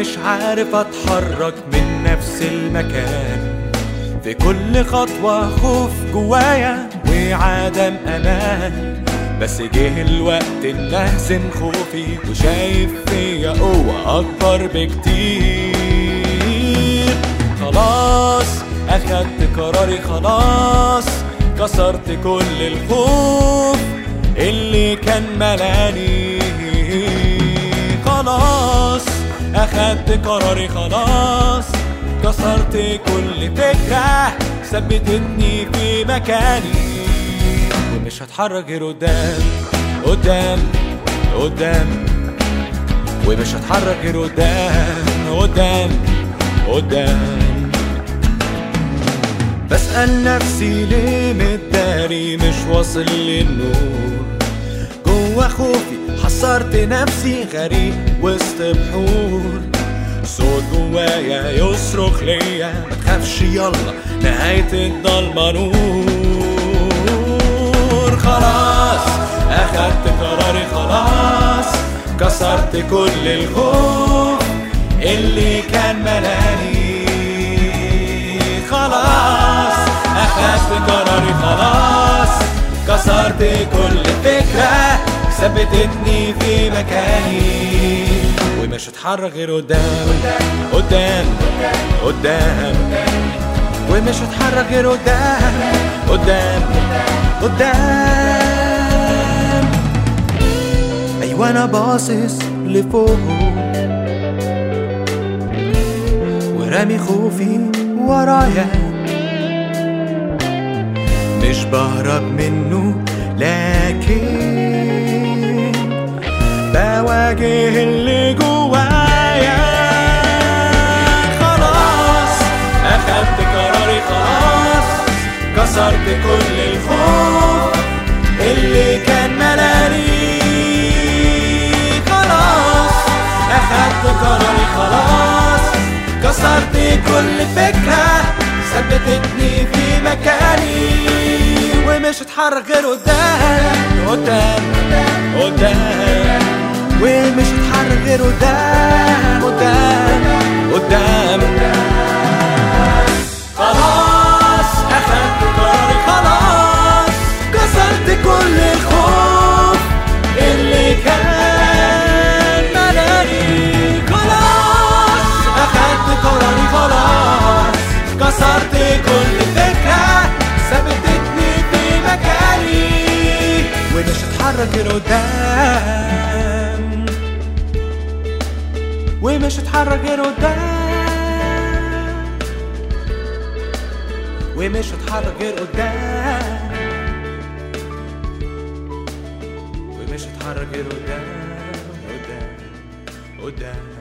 مش عارف أتحرك من نفس المكان. في كل خطوة خوف جوايا وعدم أمان. بس جه الوقت ان خوفي وشايف فيا قوة أكبر بكتير. خلاص أخدت قراري خلاص كسرت كل الخوف اللي كان ملاني. خلاص. اخدت قراري خلاص. كسرت كل فكرة ثبتتني في مكاني. ومش هتحرك غير قدام قدام قدام. ومش هتحرك غير قدام قدام قدام. بسأل نفسي ليه متداري مش واصل للنور. جوا خوفي حصرت نفسي غريب وسط بحور. صوت جوايا يصرخ ليا ما تخافش يلا نهاية الضلمة نور خلاص أخدت قراري خلاص كسرت كل الخوف اللي كان ملاني. خلاص أخدت قراري ثبتتني في مكاني. ومش هتحرك غير قدام. قدام. قدام. ومش هتحرك غير قدام. قدام. قدام. أيوه أنا باصص لفوق. ورامي خوفي ورايا. مش بهرب منه لكن بواجه اللي جوايا. خلاص أخدت قراري خلاص. كسرت كل الخوف اللي كان ملاني خلاص أخدت قراري خلاص. كسرت كل فكرة ثبتتني في مكاني. ومش هتحرك غير قدام قدام قدام. ومش هتحرك غير قدام قدام قدام. خلاص أخدت قراري خلاص. كسرت كل الخوف اللي كان ملاني خلاص أخدت قراري خلاص. كسرت كل فكرة ثبتتني في مكاني. ومش غير قدام. ومش هتحرك غير قدام. ومش هتحرك غير قدام. ومش هتحرك غير قدام قدام قدام.